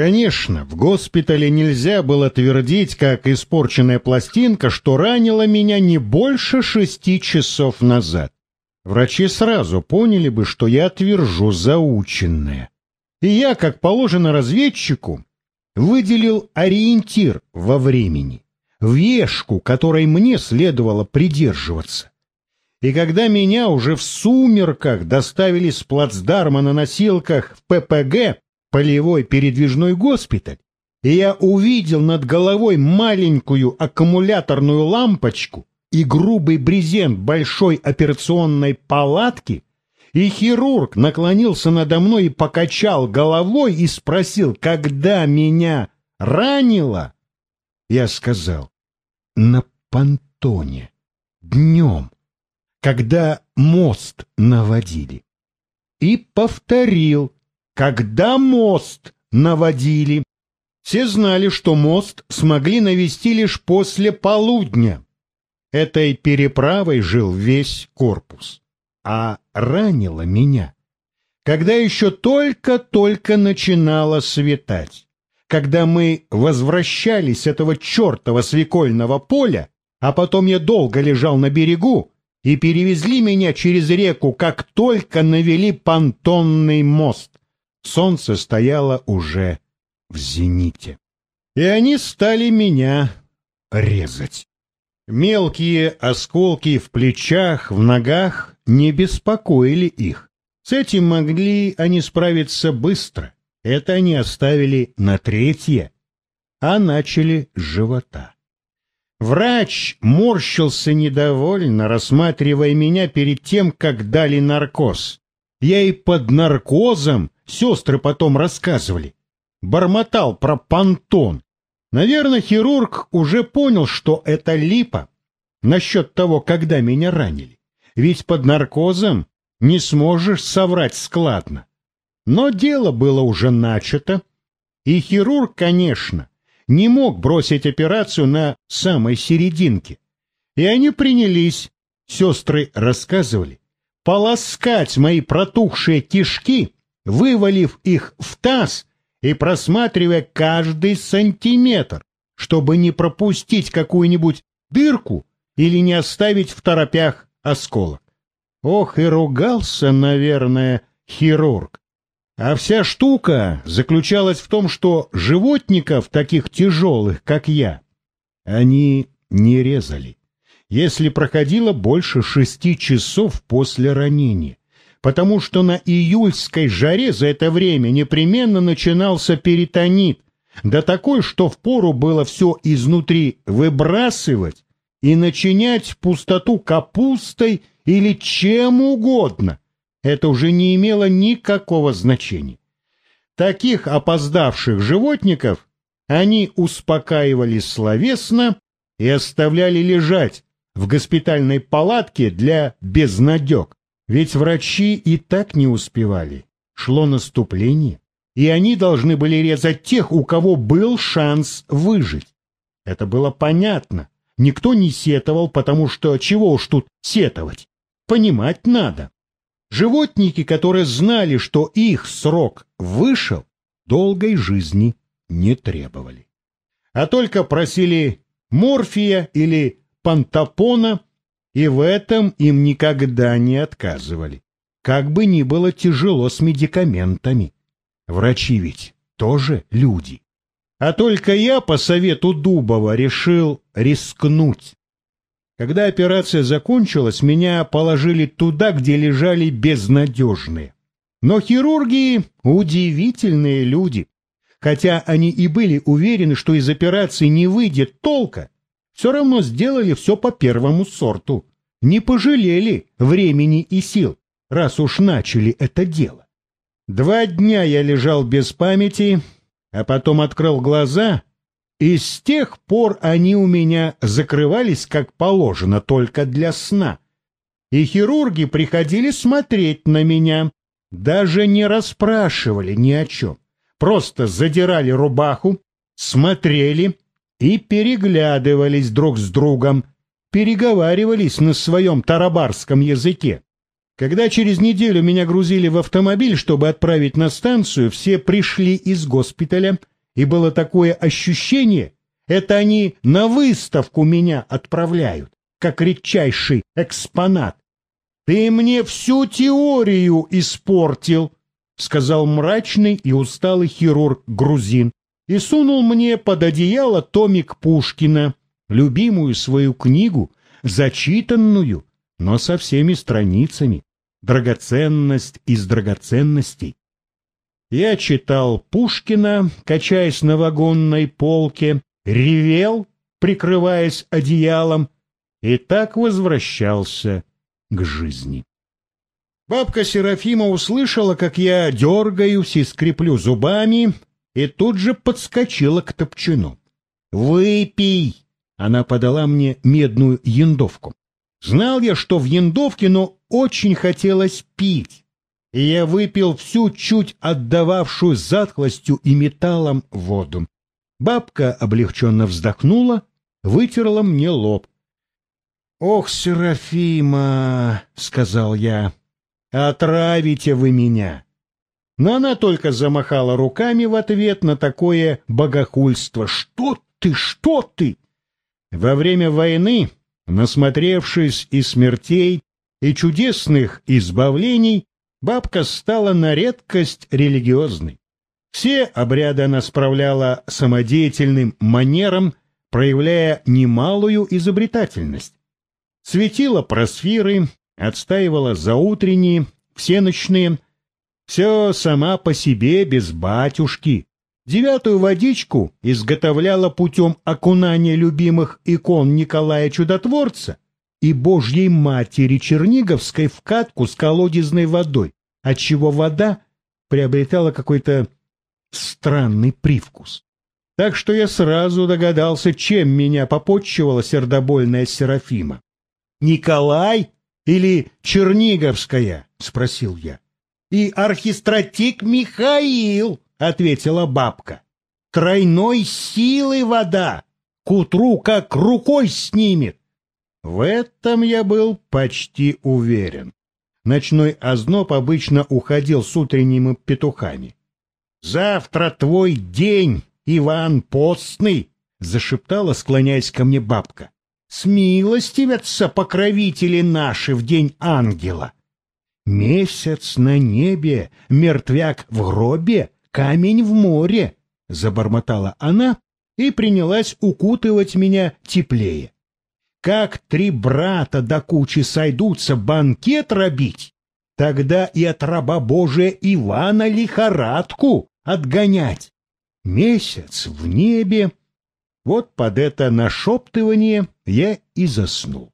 Конечно, в госпитале нельзя было твердить, как испорченная пластинка, что ранила меня не больше шести часов назад. Врачи сразу поняли бы, что я твержу заученное. И я, как положено разведчику, выделил ориентир во времени, вешку, которой мне следовало придерживаться. И когда меня уже в сумерках доставили с плацдарма на носилках в ППГ, полевой передвижной госпиталь, и я увидел над головой маленькую аккумуляторную лампочку и грубый брезент большой операционной палатки, и хирург наклонился надо мной и покачал головой и спросил, когда меня ранило. Я сказал, на понтоне, днем, когда мост наводили. И повторил, когда мост наводили. Все знали, что мост смогли навести лишь после полудня. Этой переправой жил весь корпус. А ранило меня, когда еще только-только начинало светать. Когда мы возвращались с этого чертова свекольного поля, а потом я долго лежал на берегу, и перевезли меня через реку, как только навели понтонный мост. Солнце стояло уже в зените. И они стали меня резать. Мелкие осколки в плечах, в ногах не беспокоили их. С этим могли они справиться быстро. Это они оставили на третье, а начали с живота. Врач морщился недовольно, рассматривая меня перед тем, как дали наркоз. Я и под наркозом Сестры потом рассказывали. Бормотал про понтон. Наверное, хирург уже понял, что это липа. Насчет того, когда меня ранили. Ведь под наркозом не сможешь соврать складно. Но дело было уже начато, и хирург, конечно, не мог бросить операцию на самой серединке. И они принялись, сестры рассказывали, полоскать мои протухшие кишки вывалив их в таз и просматривая каждый сантиметр, чтобы не пропустить какую-нибудь дырку или не оставить в торопях осколок. Ох, и ругался, наверное, хирург. А вся штука заключалась в том, что животников, таких тяжелых, как я, они не резали, если проходило больше шести часов после ранения потому что на июльской жаре за это время непременно начинался перитонит, да такой, что впору было все изнутри выбрасывать и начинять пустоту капустой или чем угодно. Это уже не имело никакого значения. Таких опоздавших животников они успокаивали словесно и оставляли лежать в госпитальной палатке для безнадег. Ведь врачи и так не успевали. Шло наступление, и они должны были резать тех, у кого был шанс выжить. Это было понятно. Никто не сетовал, потому что чего уж тут сетовать? Понимать надо. Животники, которые знали, что их срок вышел, долгой жизни не требовали. А только просили морфия или пантопона и в этом им никогда не отказывали. Как бы ни было тяжело с медикаментами. Врачи ведь тоже люди. А только я по совету Дубова решил рискнуть. Когда операция закончилась, меня положили туда, где лежали безнадежные. Но хирурги — удивительные люди. Хотя они и были уверены, что из операции не выйдет толка, все равно сделали все по первому сорту. Не пожалели времени и сил, раз уж начали это дело. Два дня я лежал без памяти, а потом открыл глаза, и с тех пор они у меня закрывались как положено только для сна. И хирурги приходили смотреть на меня, даже не расспрашивали ни о чем, просто задирали рубаху, смотрели и переглядывались друг с другом, переговаривались на своем тарабарском языке. Когда через неделю меня грузили в автомобиль, чтобы отправить на станцию, все пришли из госпиталя, и было такое ощущение, это они на выставку меня отправляют, как редчайший экспонат. «Ты мне всю теорию испортил», — сказал мрачный и усталый хирург-грузин и сунул мне под одеяло томик Пушкина, любимую свою книгу, зачитанную, но со всеми страницами, драгоценность из драгоценностей. Я читал Пушкина, качаясь на вагонной полке, ревел, прикрываясь одеялом, и так возвращался к жизни. Бабка Серафима услышала, как я дергаюсь и скреплю зубами, и тут же подскочила к топчину. «Выпей!» — она подала мне медную яндовку. Знал я, что в яндовке, но очень хотелось пить, и я выпил всю чуть отдававшую затхлостью и металлом воду. Бабка облегченно вздохнула, вытерла мне лоб. «Ох, Серафима!» — сказал я. «Отравите вы меня!» Но она только замахала руками в ответ на такое богохульство. «Что ты, что ты?» Во время войны, насмотревшись и смертей, и чудесных избавлений, бабка стала на редкость религиозной. Все обряды она справляла самодеятельным манером, проявляя немалую изобретательность. Светила просфиры, отстаивала заутренние, всеночные, все сама по себе, без батюшки. Девятую водичку изготовляла путем окунания любимых икон Николая Чудотворца и Божьей Матери Черниговской в катку с колодезной водой, отчего вода приобретала какой-то странный привкус. Так что я сразу догадался, чем меня попотчевала сердобольная Серафима. «Николай или Черниговская?» — спросил я. «И архистратик Михаил», — ответила бабка. «Тройной силой вода, к утру как рукой снимет». В этом я был почти уверен. Ночной озноб обычно уходил с утренними петухами. «Завтра твой день, Иван Постный!» — зашептала, склоняясь ко мне бабка. «Смилостивятся покровители наши в день ангела!» «Месяц на небе, мертвяк в гробе, камень в море!» — забормотала она и принялась укутывать меня теплее. «Как три брата до кучи сойдутся банкет робить, тогда и от раба Божия Ивана лихорадку отгонять. Месяц в небе. Вот под это нашептывание я и заснул.